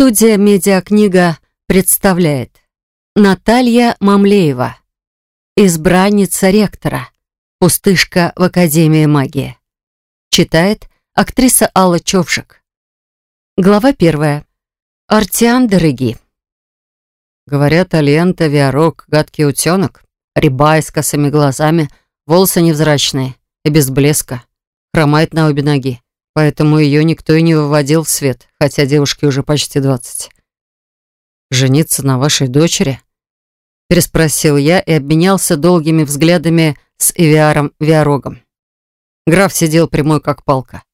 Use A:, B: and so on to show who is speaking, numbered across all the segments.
A: Студия «Медиакнига» представляет. Наталья Мамлеева. Избранница ректора. Пустышка в Академии магии Читает актриса Алла Човшик Глава первая. Артиан Дороги Говорят, Альента Виарок, гадкий утенок, рябая с косыми глазами, волосы невзрачные и без блеска, хромает на обе ноги поэтому ее никто и не выводил в свет, хотя девушке уже почти двадцать. «Жениться на вашей дочери?» Переспросил я и обменялся долгими взглядами с Эвиаром Виарогом. Граф сидел прямой, как палка.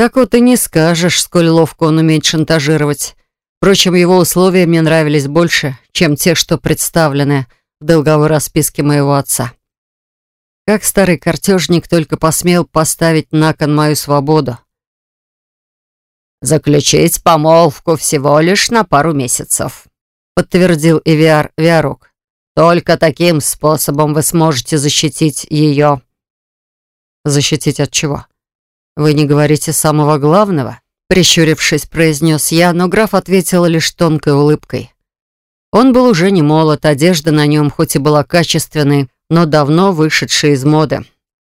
A: Так вот и не скажешь, сколь ловко он умеет шантажировать. Впрочем, его условия мне нравились больше, чем те, что представлены в долговой расписке моего отца. Как старый картежник только посмел поставить на кон мою свободу.
B: «Заключить помолвку всего лишь на пару месяцев», подтвердил Эвиар Виарок. «Только таким способом вы сможете защитить ее».
A: «Защитить от чего? Вы не говорите самого главного?» Прищурившись, произнес я, но граф ответил лишь тонкой улыбкой. Он был уже не молод, одежда на нем хоть и была качественной, но давно вышедший из моды.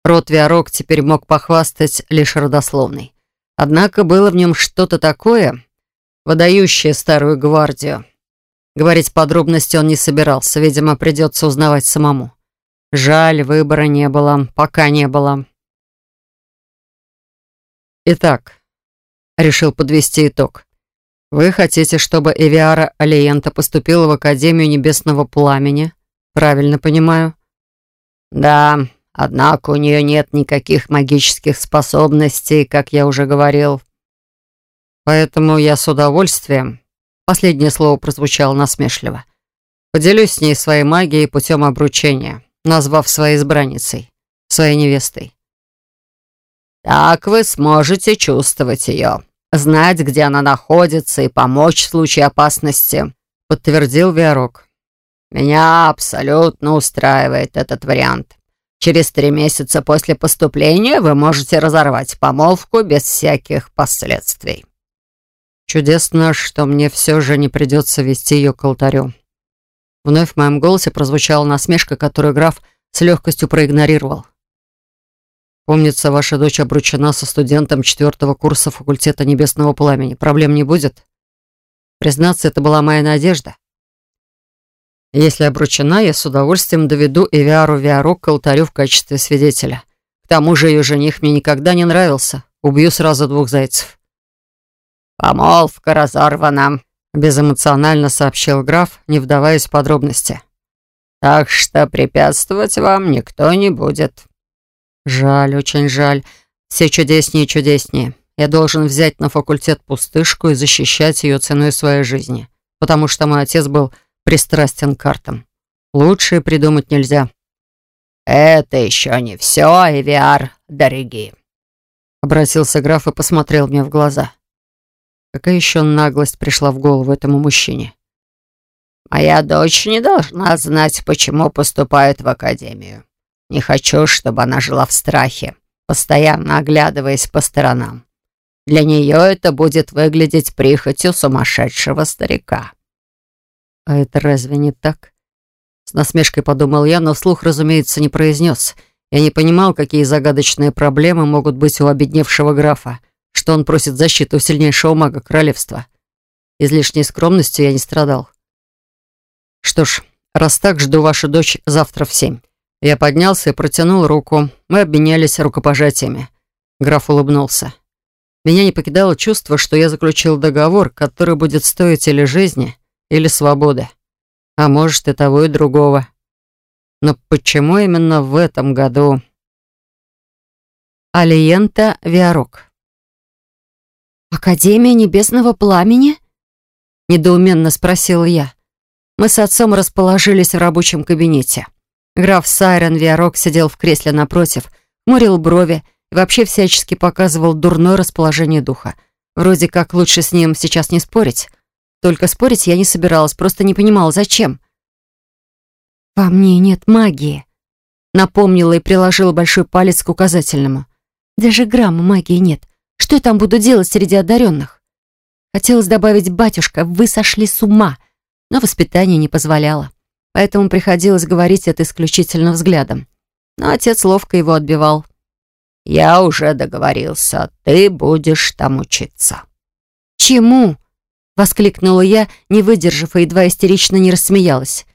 A: Род Виарок теперь мог похвастать лишь родословной. Однако было в нем что-то такое, выдающее старую гвардию. Говорить подробности он не собирался, видимо, придется узнавать самому. Жаль, выбора не было, пока не было. Итак, решил подвести итог. Вы хотите, чтобы Эвиара Алиента поступила в Академию Небесного Пламени? Правильно понимаю?
B: «Да, однако у нее нет никаких магических способностей, как я уже говорил».
A: «Поэтому я с удовольствием...» Последнее слово прозвучало насмешливо. «Поделюсь с ней своей магией путем обручения, назвав своей избранницей, своей невестой».
B: «Так вы сможете чувствовать ее, знать, где она находится и помочь в случае опасности», подтвердил Виарок. Меня абсолютно устраивает этот вариант. Через три месяца после поступления вы можете разорвать помолвку без всяких последствий.
A: Чудесно, что мне все же не придется вести ее к алтарю. Вновь в моем голосе прозвучала насмешка, которую граф с легкостью проигнорировал. Помнится, ваша дочь обручена со студентом четвертого курса факультета Небесного Пламени. Проблем не будет? Признаться, это была моя надежда. Если обручена, я с удовольствием доведу Эвиару Виарок к алтарю в качестве свидетеля. К тому же ее жених мне никогда не нравился. Убью сразу двух зайцев.
B: «Помолвка разорвана», —
A: безэмоционально сообщил граф, не вдаваясь в подробности.
B: «Так что препятствовать вам никто не будет».
A: «Жаль, очень жаль. Все чудеснее и чудеснее. Я должен взять на факультет пустышку и защищать ее ценой своей жизни, потому что мой отец был пристрастен к картам. Лучше придумать нельзя.
B: «Это еще не все, Эвиар, дорогие!»
A: Обратился граф и посмотрел мне в глаза. Какая еще наглость пришла в голову этому мужчине?
B: «Моя дочь не должна знать, почему поступает в академию. Не хочу, чтобы она жила в страхе, постоянно оглядываясь по сторонам. Для нее это будет выглядеть прихотью сумасшедшего старика».
A: «А это разве не так?» С насмешкой подумал я, но вслух, разумеется, не произнес. Я не понимал, какие загадочные проблемы могут быть у обедневшего графа, что он просит защиты у сильнейшего мага королевства. Излишней скромностью я не страдал. «Что ж, раз так, жду вашу дочь завтра в семь». Я поднялся и протянул руку. Мы обменялись рукопожатиями. Граф улыбнулся. Меня не покидало чувство, что я заключил договор, который будет стоить или жизни, или свободы. А может, и того, и другого. Но почему именно в этом году? Алиента Виарок.
C: «Академия Небесного Пламени?» Недоуменно спросил я. Мы с отцом расположились в рабочем кабинете. Граф Сайрон Виарок сидел в кресле напротив, мурил брови и вообще всячески показывал дурное расположение духа. Вроде как лучше с ним сейчас не спорить. Только спорить я не собиралась, просто не понимала, зачем. «Во мне нет магии», — напомнила и приложила большой палец к указательному. «Даже грамма магии нет. Что я там буду делать среди одаренных?» Хотелось добавить «батюшка, вы сошли с ума», но воспитание не позволяло. Поэтому приходилось говорить это исключительно взглядом. Но отец ловко его отбивал.
B: «Я уже договорился, ты будешь там учиться».
C: «Чему?» — воскликнула я, не выдержав и едва истерично не рассмеялась.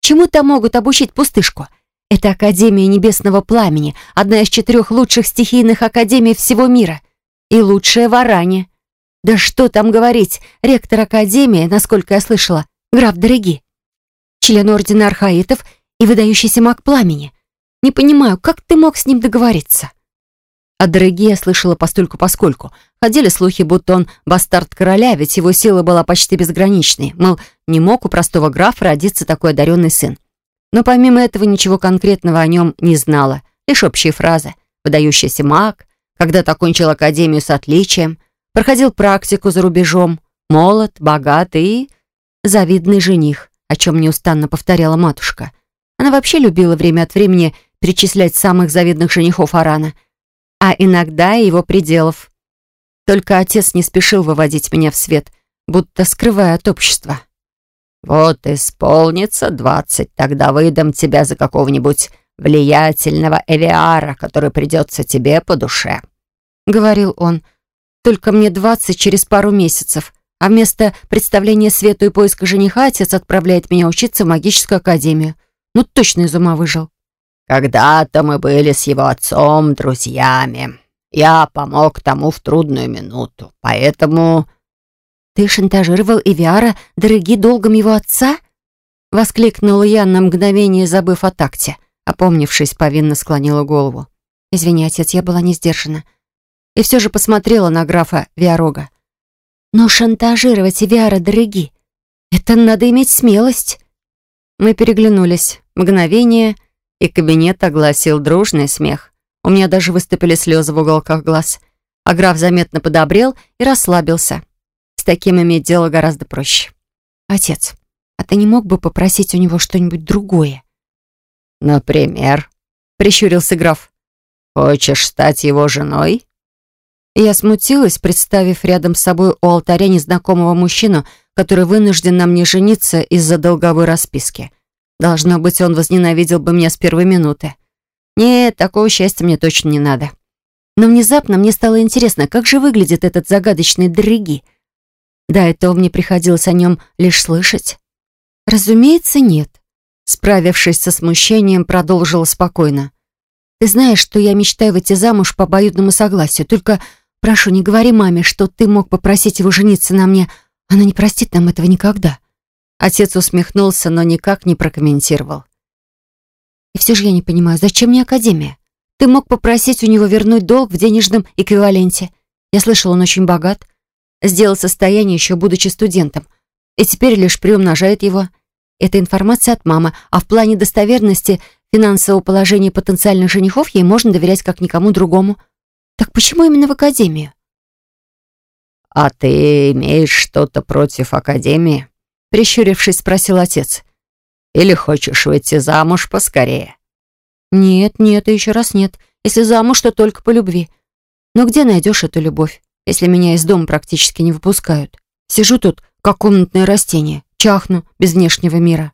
C: «Чему там могут обучить пустышку? Это Академия Небесного Пламени, одна из четырех лучших стихийных академий всего мира. И лучшая в Аране. Да что там говорить, ректор Академии, насколько я слышала, граф Дороги. Член Ордена Архаитов и выдающийся маг Пламени. Не понимаю, как ты мог с ним договориться?» О Дороге я слышала постольку-поскольку. Ходили слухи, будто он бастард короля, ведь его сила была почти безграничной. Мол, не мог у простого графа родиться такой одаренный сын. Но помимо этого ничего конкретного о нем не знала. Лишь общие фразы. Выдающийся маг, когда-то окончил академию с отличием, проходил практику за рубежом, молод, богатый и завидный жених, о чем неустанно повторяла матушка. Она вообще любила время от времени перечислять самых завидных женихов Арана — а иногда и его пределов. Только отец не спешил выводить меня в свет, будто скрывая от общества.
B: «Вот исполнится двадцать, тогда выдам тебя за какого-нибудь влиятельного Эвиара, который придется тебе по душе», —
C: говорил он. «Только мне двадцать через пару месяцев, а вместо представления свету и поиска жениха отец отправляет меня учиться в магическую академию. Ну, точно из ума выжил».
B: Когда-то мы были с его отцом друзьями. Я помог тому в трудную минуту, поэтому...»
C: «Ты шантажировал Ивиара, дороги долгом его отца?» Воскликнула я на мгновение, забыв о такте. Опомнившись, повинно склонила голову. «Извини, отец, я была не сдержана». И все же посмотрела на графа Виарога. «Но шантажировать Ивиара, дороги, это надо иметь смелость». Мы переглянулись. Мгновение, и кабинет огласил дружный смех. У меня даже выступили слезы в уголках глаз. А граф заметно подобрел и расслабился. С таким иметь дело гораздо проще. «Отец, а ты не мог бы попросить у него что-нибудь другое?»
B: «Например?» — прищурился граф. «Хочешь стать его женой?»
C: Я смутилась, представив рядом с собой у алтаря незнакомого мужчину, который вынужден на мне жениться из-за долговой расписки. Должно быть, он возненавидел бы меня с первой минуты. Нет, такого счастья мне точно не надо. Но внезапно мне стало интересно, как же выглядит этот загадочный Дриги. До этого мне приходилось о нем лишь слышать. Разумеется, нет. Справившись со смущением, продолжила спокойно. Ты знаешь, что я мечтаю выйти замуж по обоюдному согласию. Только прошу, не говори маме, что ты мог попросить его жениться на мне. Она не простит нам этого никогда. Отец усмехнулся, но никак не прокомментировал. «И все же я не понимаю, зачем мне Академия? Ты мог попросить у него вернуть долг в денежном эквиваленте. Я слышал, он очень богат. Сделал состояние еще будучи студентом. И теперь лишь приумножает его. Это информация от мамы, а в плане достоверности финансового положения потенциальных женихов ей можно доверять как никому другому. Так почему именно в Академию?»
B: «А ты имеешь что-то против Академии?» Прищурившись, спросил отец. «Или хочешь выйти замуж поскорее?»
C: «Нет, нет и еще раз нет. Если замуж, то только по любви. Но где найдешь эту любовь, если меня из дома практически не выпускают? Сижу тут, как комнатное растение, чахну без внешнего мира».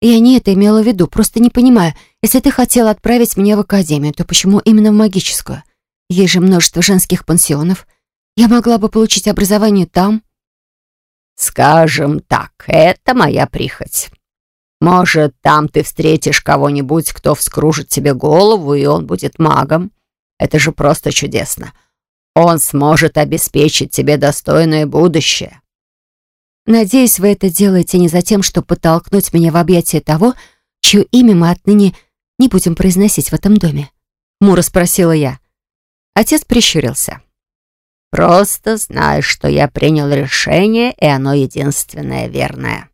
C: Я не это имела в виду, просто не понимаю. Если ты хотела отправить меня в академию, то почему именно в магическую? Есть же множество женских пансионов. Я могла бы получить образование там.
B: «Скажем так, это моя прихоть. Может, там ты встретишь кого-нибудь, кто вскружит тебе голову, и он будет магом. Это же просто чудесно. Он сможет обеспечить тебе достойное будущее».
C: «Надеюсь, вы это делаете не за тем, чтобы подтолкнуть меня в объятия того, чье имя мы отныне не будем произносить в этом доме?» Мура спросила я. Отец прищурился.
B: Просто знай, что я принял решение, и оно единственное верное.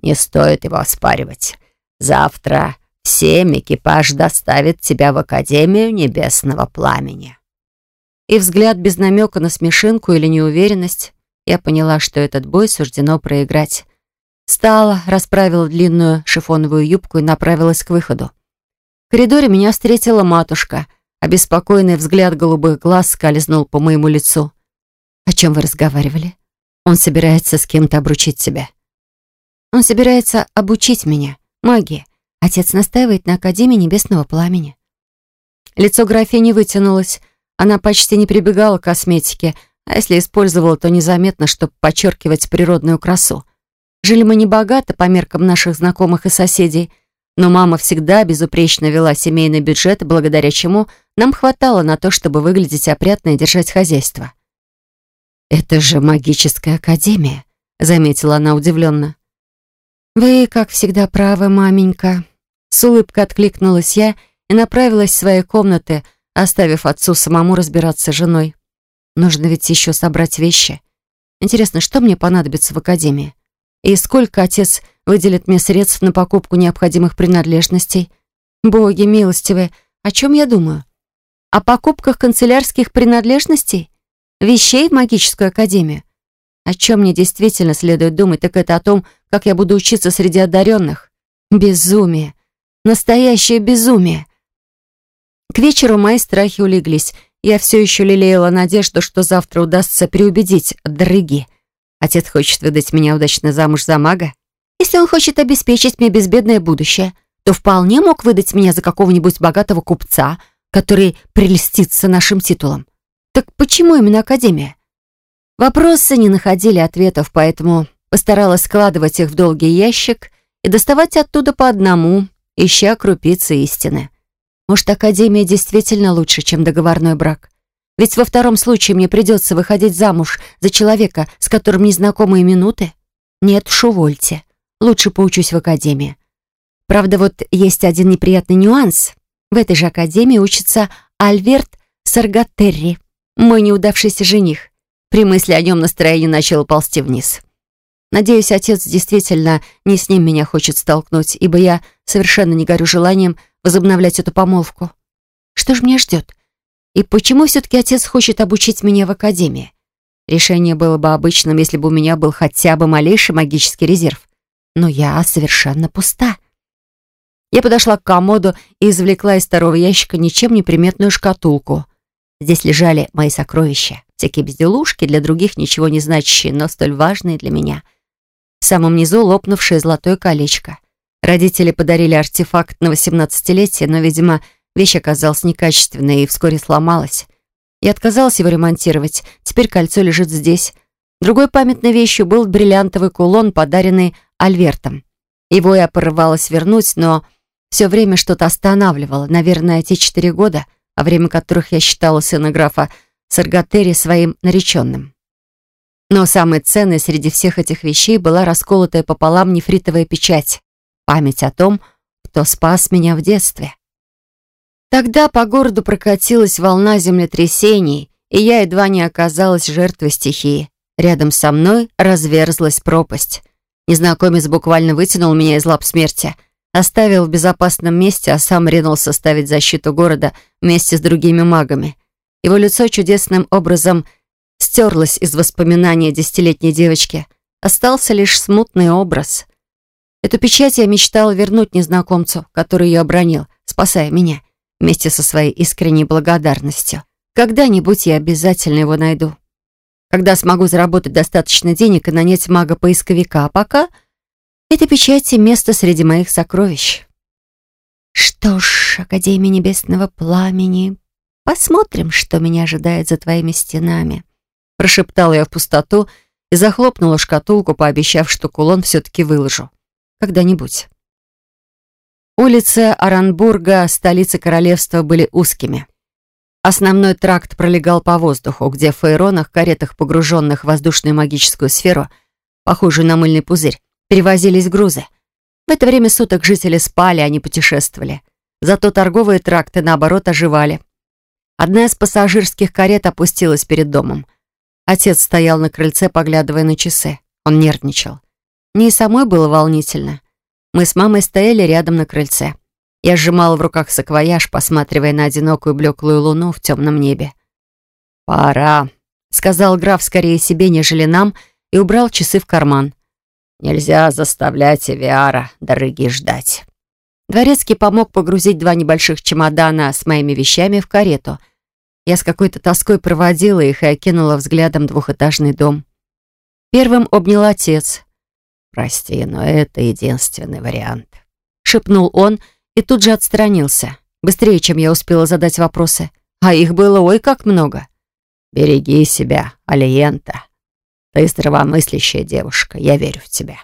B: Не стоит его оспаривать. Завтра всем экипаж доставит тебя в Академию Небесного Пламени».
C: И взгляд без намека на смешинку или неуверенность. Я поняла, что этот бой суждено проиграть. Встала, расправила длинную шифоновую юбку и направилась к выходу. В коридоре меня встретила матушка. Обеспокоенный взгляд голубых глаз скользнул по моему лицу. «О чем вы разговаривали?»
A: Он собирается с кем-то обручить тебя.
C: Он собирается обучить меня магии. Отец настаивает на Академии Небесного Пламени.
A: Лицо графини вытянулось. Она почти не прибегала к косметике, а если использовала, то незаметно, чтобы подчеркивать природную красу. Жили мы не богато по меркам наших знакомых и соседей, но мама всегда безупречно вела семейный бюджет, благодаря чему нам хватало на то, чтобы выглядеть опрятно и держать хозяйство. «Это же магическая академия», — заметила она удивленно.
C: «Вы, как всегда, правы, маменька».
A: С улыбкой откликнулась я и направилась в свои комнаты, оставив отцу самому разбираться с женой. Нужно ведь еще собрать вещи. Интересно, что мне понадобится в академии? И сколько отец выделит мне средств на покупку необходимых принадлежностей? Боги милостивые, о чем я думаю? О покупках канцелярских принадлежностей? Вещей в магическую академию? О чем мне действительно следует думать, так это о том, как я буду учиться среди одаренных. Безумие. Настоящее безумие. К вечеру мои страхи улеглись. Я все еще лелеяла надежду, что завтра удастся переубедить дрыги. Отец хочет выдать меня удачно замуж за мага. Если он хочет обеспечить мне безбедное будущее, то вполне мог выдать меня за какого-нибудь богатого купца, который прелестится нашим титулом. Так почему именно Академия? Вопросы не находили ответов, поэтому постаралась складывать их в долгий ящик и доставать оттуда по одному, ища крупицы истины. Может, Академия действительно лучше, чем договорной брак? Ведь во втором случае мне придется выходить замуж за человека, с которым незнакомые минуты? Нет, шувольте. Лучше поучусь в Академии. Правда, вот есть один неприятный нюанс. В этой же Академии учится Альверт Саргатерри, мой неудавшийся жених. При мысли о нем настроение начало ползти вниз. Надеюсь, отец действительно не с ним меня хочет столкнуть, ибо я совершенно не горю желанием возобновлять эту помолвку. Что же меня ждет? И почему все-таки отец хочет обучить меня в академии? Решение было бы обычным, если бы у меня был хотя бы малейший магический резерв. Но я совершенно пуста. Я подошла к комоду и извлекла из старого ящика ничем не приметную шкатулку. Здесь лежали мои сокровища всякие безделушки, для других ничего не значащие, но столь важные для меня. В самом низу лопнувшее золотое колечко. Родители подарили артефакт на 18-летие, но, видимо, вещь оказалась некачественной и вскоре сломалась. Я отказалась его ремонтировать, теперь кольцо лежит здесь. Другой памятной вещью был бриллиантовый кулон, подаренный Альвертом. Его я порывалась вернуть, но все время что-то останавливало. Наверное, те четыре года, о время которых я считала сына графа Саргатери своим нареченным. Но самой ценной среди всех этих вещей была расколотая пополам нефритовая печать, память о том, кто спас меня в детстве. Тогда по городу прокатилась волна землетрясений, и я едва не оказалась жертвой стихии. Рядом со мной разверзлась пропасть. Незнакомец буквально вытянул меня из лап смерти, оставил в безопасном месте, а сам ринулся ставить защиту города вместе с другими магами — его лицо чудесным образом стерлось из воспоминания десятилетней девочки. Остался лишь смутный образ. Эту печать я мечтала вернуть незнакомцу, который ее обронил, спасая меня, вместе со своей искренней благодарностью. Когда-нибудь я обязательно его найду. Когда смогу заработать достаточно денег и нанять мага-поисковика, а пока эта печать и место среди моих сокровищ. Что ж, Академия Небесного Пламени, Посмотрим, что меня ожидает за твоими стенами. Прошептала я в пустоту и захлопнула шкатулку, пообещав, что кулон все-таки выложу. Когда-нибудь. Улицы Оранбурга, столицы королевства, были узкими. Основной тракт пролегал по воздуху, где в фейронах, каретах, погруженных в воздушную магическую сферу, похожую на мыльный пузырь, перевозились грузы. В это время суток жители спали, а не путешествовали. Зато торговые тракты, наоборот, оживали. Одна из пассажирских карет опустилась перед домом. Отец стоял на крыльце, поглядывая на часы. Он нервничал. Мне и самой было волнительно. Мы с мамой стояли рядом на крыльце. Я сжимала в руках саквояж, посматривая на одинокую блеклую луну в темном небе. «Пора», — сказал граф скорее себе, нежели нам, и убрал часы в карман. «Нельзя заставлять Эвиара дороги ждать». Дворецкий помог погрузить два небольших чемодана с моими вещами в карету. Я с какой-то тоской проводила их и окинула взглядом двухэтажный дом.
C: Первым обнял отец.
B: «Прости, но это единственный вариант», —
C: шепнул он и тут же отстранился. Быстрее, чем я успела задать вопросы. А их было ой как много.
B: «Береги себя, Алиента. Ты здравомыслящая девушка, я верю в тебя».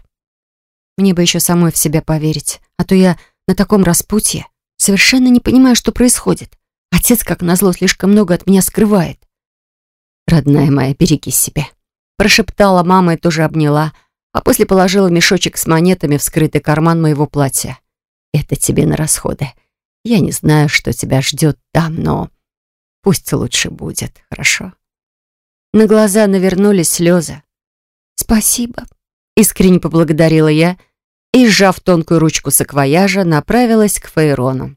C: Мне бы еще самой в себя поверить, а то я на таком распутье совершенно не понимаю, что происходит. Отец, как назло, слишком много от меня скрывает. «Родная моя, береги себя», — прошептала мама и тоже обняла, а после положила мешочек с монетами в скрытый карман моего платья. «Это тебе на расходы. Я не знаю, что тебя ждет там, но пусть лучше будет, хорошо?» На глаза навернулись слезы. «Спасибо», — искренне поблагодарила я и, сжав тонкую ручку саквояжа, направилась к Фейрону.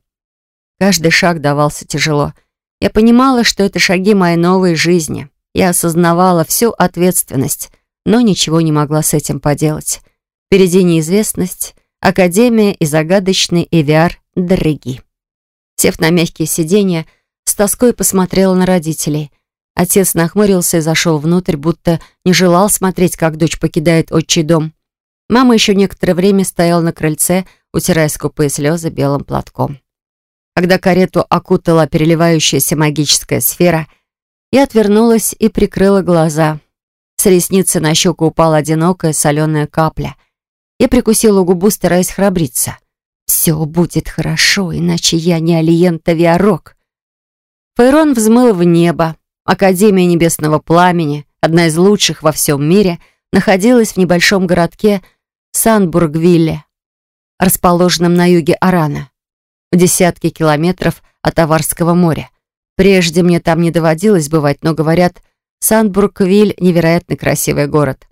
C: Каждый шаг давался тяжело. Я понимала, что это шаги моей новой жизни. Я осознавала всю ответственность, но ничего не могла с этим поделать. Впереди неизвестность, академия и загадочный Эвиар Дороги. Сев на мягкие сиденья, с тоской посмотрела на родителей. Отец нахмурился и зашел внутрь, будто не желал смотреть, как дочь покидает отчий дом. Мама еще некоторое время стояла на крыльце, утирая скупые слезы белым платком. Когда карету окутала переливающаяся магическая сфера, я отвернулась и прикрыла глаза. С ресницы на щеку упала одинокая соленая капля. Я прикусила губу, стараясь храбриться. «Все будет хорошо, иначе я не Алиента Виарок». Фейрон взмыл в небо. Академия Небесного Пламени, одна из лучших во всем мире, находилась в небольшом городке Санбургвилле, расположенном на юге Арана в десятки километров от Аварского моря. Прежде мне там не доводилось бывать, но, говорят, Сандбургвиль — невероятно красивый город.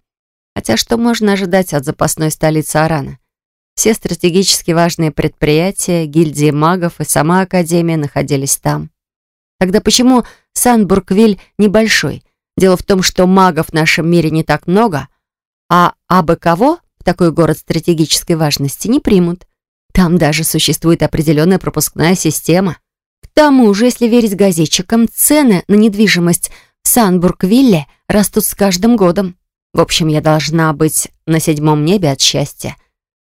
C: Хотя что можно ожидать от запасной столицы Арана? Все стратегически важные предприятия, гильдии магов и сама Академия находились там. Тогда почему Сандбургвиль небольшой? Дело в том, что магов в нашем мире не так много, а абы кого в такой город стратегической важности не примут. Там даже существует определенная пропускная система. К тому же, если верить газетчикам, цены на недвижимость Санбургвилле растут с каждым годом. В общем, я должна быть на седьмом небе от счастья,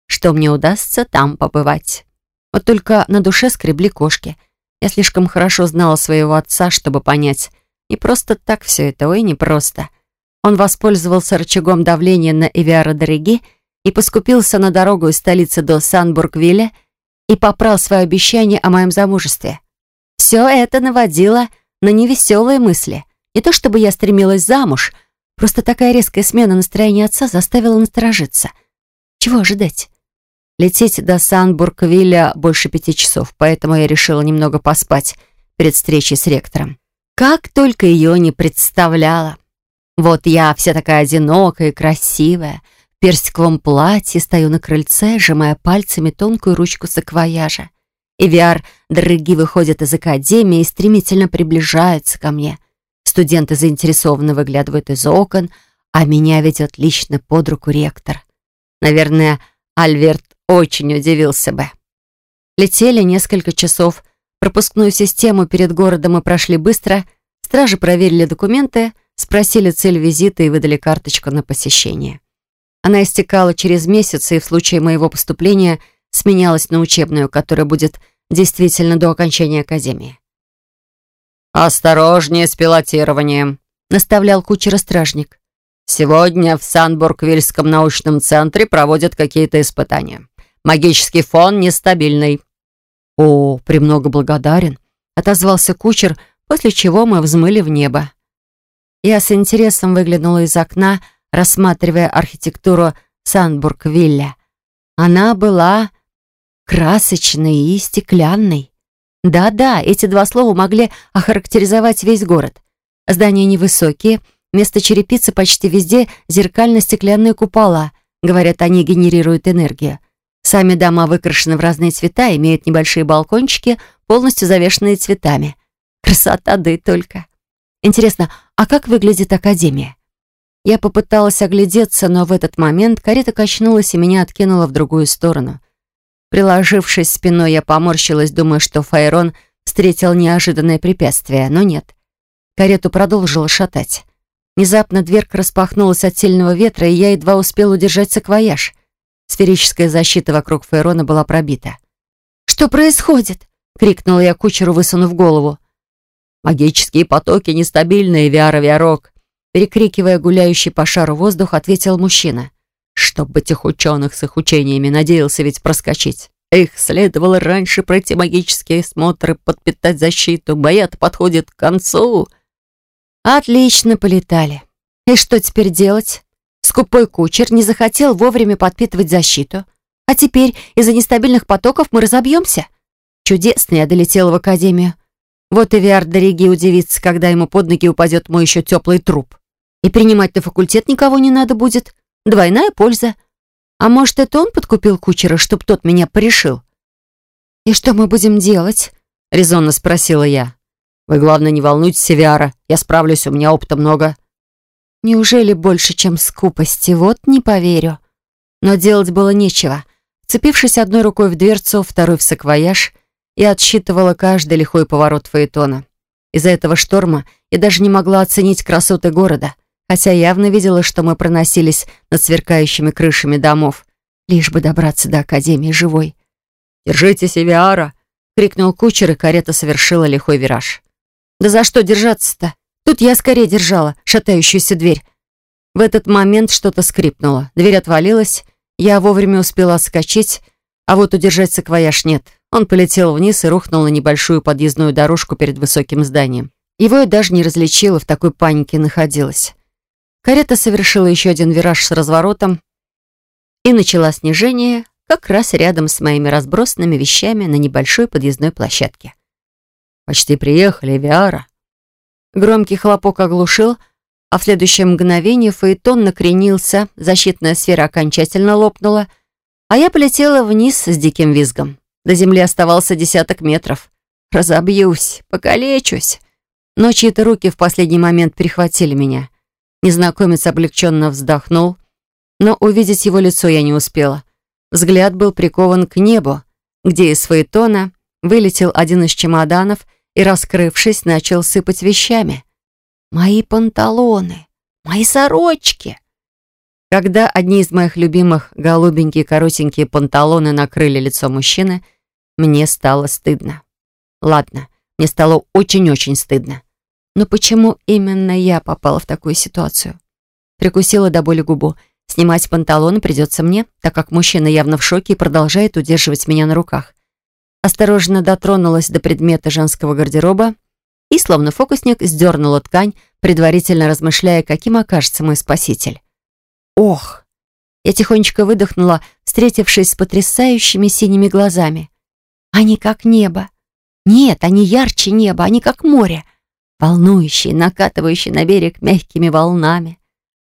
C: что мне удастся там побывать. Вот только на душе скребли кошки. Я слишком хорошо знала своего отца, чтобы понять. Не просто так все это, ой, не просто. Он воспользовался рычагом давления на Эвиара Дороги и поскупился на дорогу из столицы до Санбургвилля и попрал свое обещание о моем замужестве. Все это наводило на невеселые мысли. Не то чтобы я стремилась замуж, просто такая резкая смена настроения отца заставила насторожиться. Чего ожидать? Лететь до Санбургвилля больше пяти часов, поэтому я решила немного поспать перед встречей с ректором. Как только ее не представляла. Вот я вся такая одинокая и красивая — персиковом платье стою на крыльце, сжимая пальцами тонкую ручку саквояжа. Эвиар дороги выходят из академии и стремительно приближаются ко мне. Студенты заинтересованно выглядывают из окон, а меня ведет лично под руку ректор. Наверное, Альверт очень удивился бы. Летели несколько часов. Пропускную систему перед городом мы прошли быстро. Стражи проверили документы, спросили цель визита и выдали карточку на посещение. Она истекала через месяц и в случае моего поступления сменялась на учебную, которая будет действительно до окончания академии.
B: «Осторожнее с пилотированием», — наставлял кучера-стражник. «Сегодня в Санбургвильском научном центре проводят какие-то испытания. Магический фон нестабильный».
C: «О, премного благодарен», — отозвался кучер, после чего мы взмыли в небо. Я с интересом выглянула из окна, — рассматривая архитектуру Санбург-Вилля. Она была красочной и стеклянной. Да-да, эти два слова могли охарактеризовать весь город. Здания невысокие, вместо черепицы почти везде зеркально-стеклянные купола. Говорят, они генерируют энергию. Сами дома выкрашены в разные цвета, имеют небольшие балкончики, полностью завешенные цветами. Красота, да и только. Интересно, а как выглядит Академия? Я попыталась оглядеться, но в этот момент карета качнулась и меня откинула в другую сторону. Приложившись спиной, я поморщилась, думая, что Файрон встретил неожиданное препятствие, но нет. Карету продолжила шатать. Внезапно дверка распахнулась от сильного ветра, и я едва успел удержать саквояж. Сферическая защита вокруг Фейрона была пробита. «Что происходит?» — крикнула я кучеру, высунув голову.
B: «Магические потоки нестабильные, Виара Виарок!»
C: Перекрикивая гуляющий по шару воздух, ответил мужчина.
B: «Чтоб этих ученых с их учениями надеялся ведь проскочить. Их следовало раньше пройти магические смотры, подпитать защиту. Боят подходит к концу».
C: «Отлично полетали. И что теперь делать?» Скупой кучер не захотел вовремя подпитывать защиту. А теперь из-за нестабильных потоков мы разобьемся. Чудесно я долетела в академию. Вот и Виар Дориги удивится, когда ему под ноги упадет мой еще теплый труп. И принимать на факультет никого не надо будет. Двойная польза. А может, это он подкупил кучера, чтоб тот меня порешил? «И что мы будем делать?» — резонно спросила я.
B: «Вы, главное, не волнуйтесь, Виара. Я справлюсь, у меня опыта много».
C: Неужели больше, чем скупости? Вот не поверю. Но делать было нечего. Цепившись одной рукой в дверцу, второй в саквояж, я отсчитывала каждый лихой поворот фаэтона. Из-за этого шторма я даже не могла оценить красоты города, хотя явно видела, что мы проносились над сверкающими крышами домов, лишь бы добраться до Академии живой.
B: «Держитесь, Эвиара!» — крикнул кучер, и карета совершила лихой вираж.
C: «Да за что держаться-то?» Тут я скорее держала шатающуюся дверь. В этот момент что-то скрипнуло. Дверь отвалилась. Я вовремя успела отскочить, а вот удержать саквояж нет. Он полетел вниз и рухнул на небольшую подъездную дорожку перед высоким зданием. Его я даже не различила, в такой панике находилась. Карета совершила еще один вираж с разворотом и начала снижение как раз рядом с моими разбросанными вещами на небольшой подъездной площадке.
B: «Почти приехали, Виара»,
C: Громкий хлопок оглушил, а в следующее мгновение фаэтон накренился, защитная сфера окончательно лопнула, а я полетела вниз с диким визгом. До земли оставался десяток метров. Разобьюсь, покалечусь. Но чьи-то руки в последний момент перехватили меня. Незнакомец облегченно вздохнул, но увидеть его лицо я не успела. Взгляд был прикован к небу, где из фаэтона вылетел один из чемоданов — и, раскрывшись, начал сыпать вещами. «Мои панталоны! Мои сорочки!» Когда одни из моих любимых голубенькие коротенькие панталоны накрыли лицо мужчины, мне стало стыдно. Ладно, мне стало очень-очень стыдно. Но почему именно я попала в такую ситуацию? Прикусила до боли губу. Снимать панталоны придется мне, так как мужчина явно в шоке и продолжает удерживать меня на руках осторожно дотронулась до предмета женского гардероба и, словно фокусник, сдернула ткань, предварительно размышляя, каким окажется мой спаситель. Ох! Я тихонечко выдохнула, встретившись с потрясающими синими глазами. Они как небо. Нет, они ярче неба, они как море. Волнующие, накатывающие на берег мягкими волнами.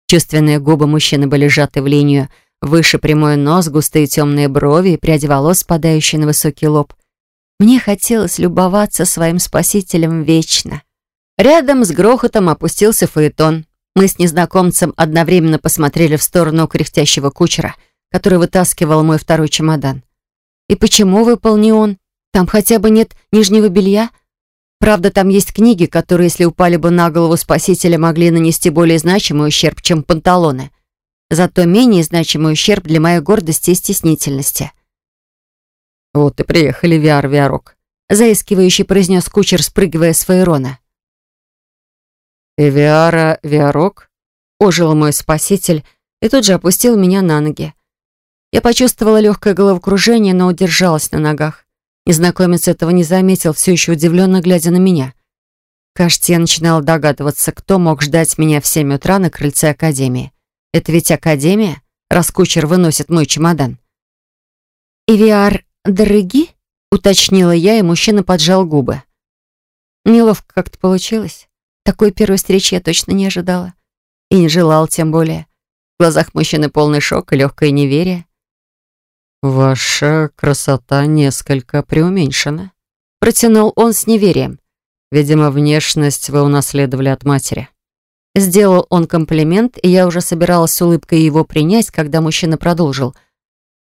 C: Чувственные губы мужчины были сжаты в линию, Выше прямой нос, густые темные брови и пряди волос, спадающие на высокий лоб. Мне хотелось любоваться своим спасителем вечно. Рядом с грохотом опустился фаэтон. Мы с незнакомцем одновременно посмотрели в сторону кряхтящего кучера, который вытаскивал мой второй чемодан. И почему выпал не он? Там хотя бы нет нижнего белья? Правда, там есть книги, которые, если упали бы на голову спасителя, могли нанести более значимый ущерб, чем панталоны зато менее значимый ущерб для моей гордости и стеснительности.
B: «Вот и приехали, Виар Виарок», —
C: заискивающий произнес кучер, спрыгивая с фаерона.
B: «Виара Виарок?»
C: — ожил мой спаситель и тут же опустил меня на ноги. Я почувствовала легкое головокружение, но удержалась на ногах. Незнакомец этого не заметил, все еще удивленно глядя на меня. Кажется, я начинала догадываться, кто мог ждать меня в семь утра на крыльце Академии. Это ведь академия, раз кучер выносит мой чемодан. «Ивиар дороги?» — уточнила я, и мужчина поджал губы. Неловко как-то получилось. Такой первой встречи я точно не ожидала. И не желал тем более. В глазах мужчины полный шок и легкое неверие.
B: «Ваша красота несколько преуменьшена», —
C: протянул он с неверием.
B: «Видимо, внешность вы унаследовали от матери».
C: Сделал он комплимент, и я уже собиралась улыбкой его принять, когда мужчина продолжил.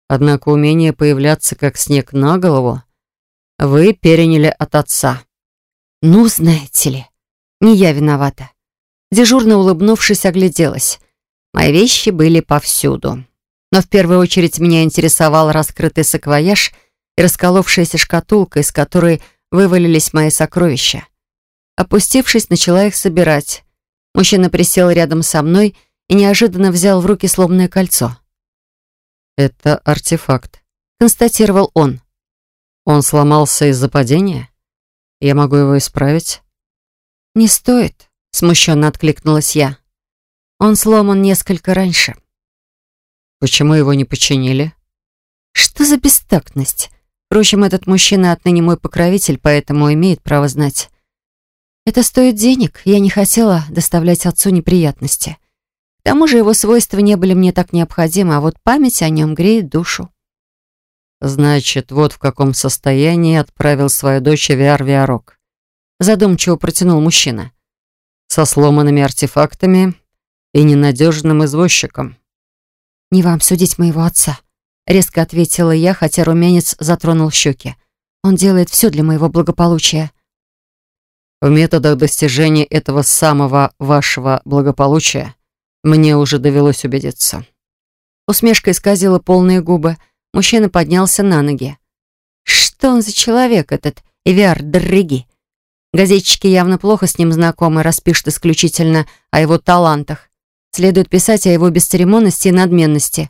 B: Однако умение появляться как снег на голову вы переняли от отца.
C: Ну, знаете ли, не я виновата. Дежурно улыбнувшись, огляделась. Мои вещи были повсюду. Но в первую очередь меня интересовал раскрытый саквояж и расколовшаяся шкатулка, из которой вывалились мои сокровища. Опустившись, начала их собирать. Мужчина присел рядом со мной и неожиданно взял в руки сломанное кольцо.
A: «Это артефакт», —
C: констатировал он.
A: «Он сломался из-за падения? Я могу его исправить?»
C: «Не стоит», — смущенно откликнулась я. «Он сломан несколько раньше».
A: «Почему его не починили?»
C: «Что за бестактность? Впрочем, этот мужчина отныне мой покровитель, поэтому имеет право знать. Это стоит денег, я не хотела доставлять отцу неприятности. К тому же его свойства не были мне так необходимы, а вот память о нем греет душу.
A: Значит, вот в каком состоянии отправил свою дочь Виар Виарок. Задумчиво протянул мужчина. Со сломанными артефактами и ненадежным извозчиком.
C: «Не вам судить моего отца», резко ответила я, хотя румянец затронул щеки. Он делает все для моего благополучия.
A: В методах достижения этого самого вашего благополучия мне уже довелось убедиться.
C: Усмешка исказила полные губы. Мужчина поднялся на ноги. Что он за человек, этот Эвиар Дрыги? Газетчики явно плохо с ним знакомы, распишут исключительно о его талантах. Следует писать о его бесцеремонности и надменности.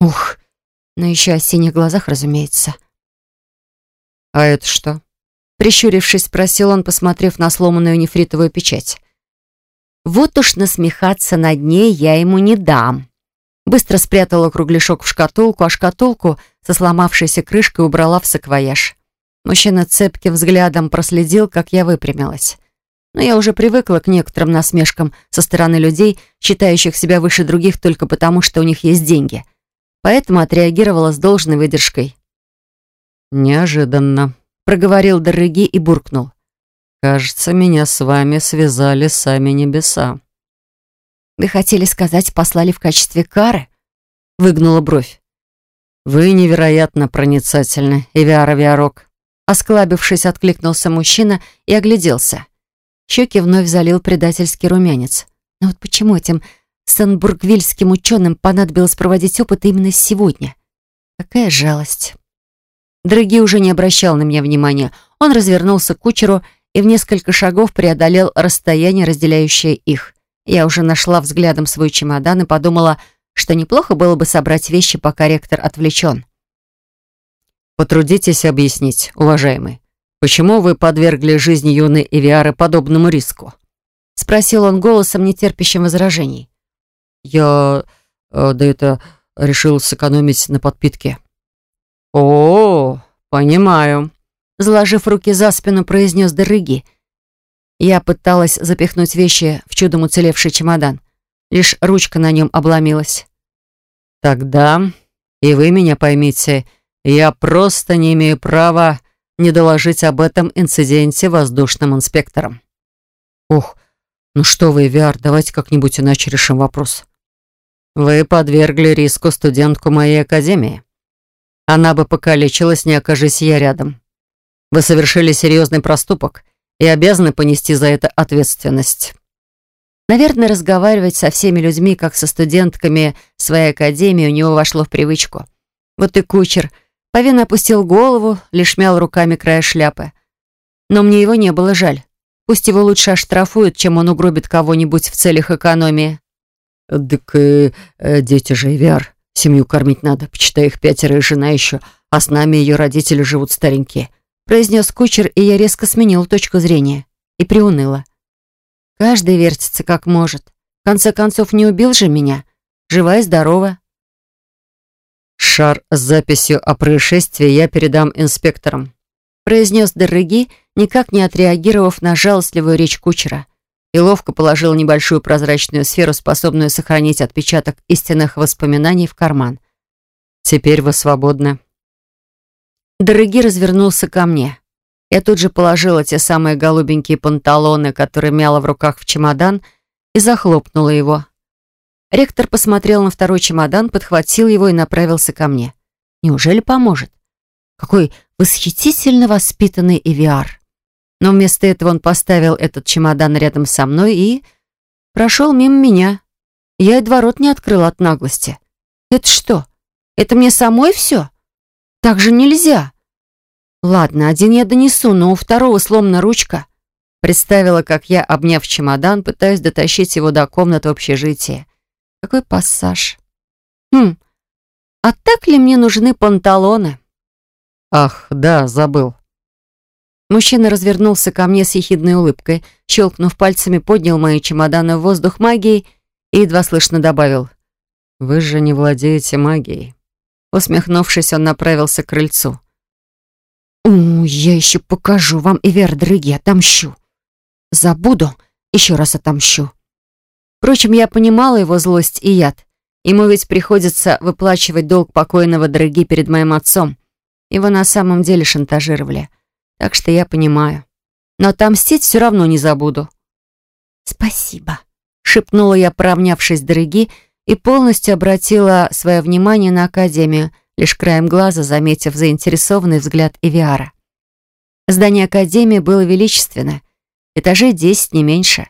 C: Ух, но еще о синих глазах, разумеется.
A: «А это что?»
C: Прищурившись, спросил он, посмотрев на сломанную нефритовую печать. «Вот уж насмехаться над ней я ему не дам». Быстро спрятала кругляшок в шкатулку, а шкатулку со сломавшейся крышкой убрала в саквояж. Мужчина цепким взглядом проследил, как я выпрямилась. Но я уже привыкла к некоторым насмешкам со стороны людей, считающих себя выше других только потому, что у них есть деньги поэтому отреагировала с должной выдержкой.
A: «Неожиданно», —
C: проговорил Дороги и буркнул.
A: «Кажется, меня с вами связали сами небеса».
C: «Вы хотели сказать, послали в качестве кары?» — выгнула бровь.
A: «Вы невероятно проницательны, Эвиара Виарок».
C: Осклабившись, откликнулся мужчина и огляделся. Щеки вновь залил предательский румянец. Но вот почему этим Санбургвильским ученым понадобилось проводить опыт именно сегодня. Какая жалость. Драги уже не обращал на меня внимания. Он развернулся к кучеру и в несколько шагов преодолел расстояние, разделяющее их. Я уже нашла взглядом свой чемодан и подумала, что неплохо было бы собрать вещи, пока ректор отвлечен.
A: «Потрудитесь объяснить, уважаемый, почему вы подвергли жизни юной Эвиары подобному риску?»
C: Спросил он голосом, нетерпящим возражений.
A: Я... Э, да это... решил сэкономить на подпитке.
C: О, понимаю. Заложив руки за спину, произнес Дорыги. Я пыталась запихнуть вещи в чудом уцелевший чемодан. Лишь ручка на нем обломилась.
A: Тогда, и вы меня поймите, я просто не имею права не доложить об этом инциденте воздушным инспекторам. Ох, ну что вы, Виар, давайте как-нибудь иначе решим вопрос. Вы подвергли риску студентку моей академии. Она бы покалечилась, не окажись я рядом. Вы совершили серьезный проступок и обязаны понести за это ответственность.
C: Наверное, разговаривать со всеми людьми, как со студентками своей академии, у него вошло в привычку. Вот и кучер. Павин опустил голову, лишь мял руками края шляпы. Но мне его не было жаль. Пусть его лучше оштрафуют, чем он угробит кого-нибудь в целях экономии.
A: «Так э, э, дети же, Виар, семью кормить надо, почитай их пятеро и жена еще, а с нами ее родители живут старенькие»,
C: произнес кучер, и я резко сменил точку зрения и приуныла. «Каждый вертится как может. В конце концов, не убил же меня. Жива и здорова».
A: «Шар с записью о происшествии я передам инспекторам»,
C: произнес Дороги, никак не отреагировав на жалостливую речь кучера и ловко положил небольшую прозрачную сферу, способную сохранить отпечаток истинных воспоминаний в карман.
A: «Теперь вы свободны».
C: Дороги развернулся ко мне. Я тут же положила те самые голубенькие панталоны, которые мяла в руках в чемодан, и захлопнула его. Ректор посмотрел на второй чемодан, подхватил его и направился ко мне. Неужели поможет? Какой восхитительно воспитанный Эвиар. Но вместо этого он поставил этот чемодан рядом со мной и прошел мимо меня. Я едва рот не открыла от наглости. Это что? Это мне самой все? Так же нельзя. Ладно, один я донесу, но у второго сломана ручка. Представила, как я, обняв чемодан, пытаюсь дотащить его до комнаты в общежитии. Какой пассаж. Хм, а так ли мне нужны панталоны?
B: Ах, да, забыл.
C: Мужчина развернулся ко мне с ехидной улыбкой, щелкнув пальцами, поднял мои чемоданы в воздух магией и едва слышно добавил.
B: «Вы же не владеете магией».
C: Усмехнувшись, он направился к крыльцу. «У, я еще покажу вам, Ивер, дорогие, отомщу. Забуду, еще раз отомщу». Впрочем, я понимала его злость и яд. Ему ведь приходится выплачивать долг покойного дороги перед моим отцом. Его на самом деле шантажировали. Так что я понимаю. Но отомстить все равно не забуду. «Спасибо», — шепнула я, поравнявшись дороги, и полностью обратила свое внимание на Академию, лишь краем глаза заметив заинтересованный взгляд Эвиара. Здание Академии было величественное, этажей десять, не меньше.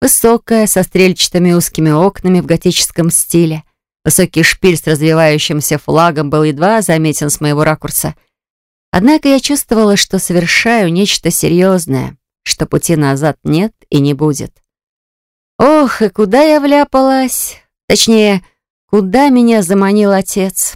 C: Высокое, со стрельчатыми узкими окнами в готическом стиле. Высокий шпиль с развивающимся флагом был едва заметен с моего ракурса. Однако я чувствовала, что совершаю нечто серьезное, что пути назад нет и не будет. Ох, и куда я вляпалась? Точнее, куда меня заманил отец?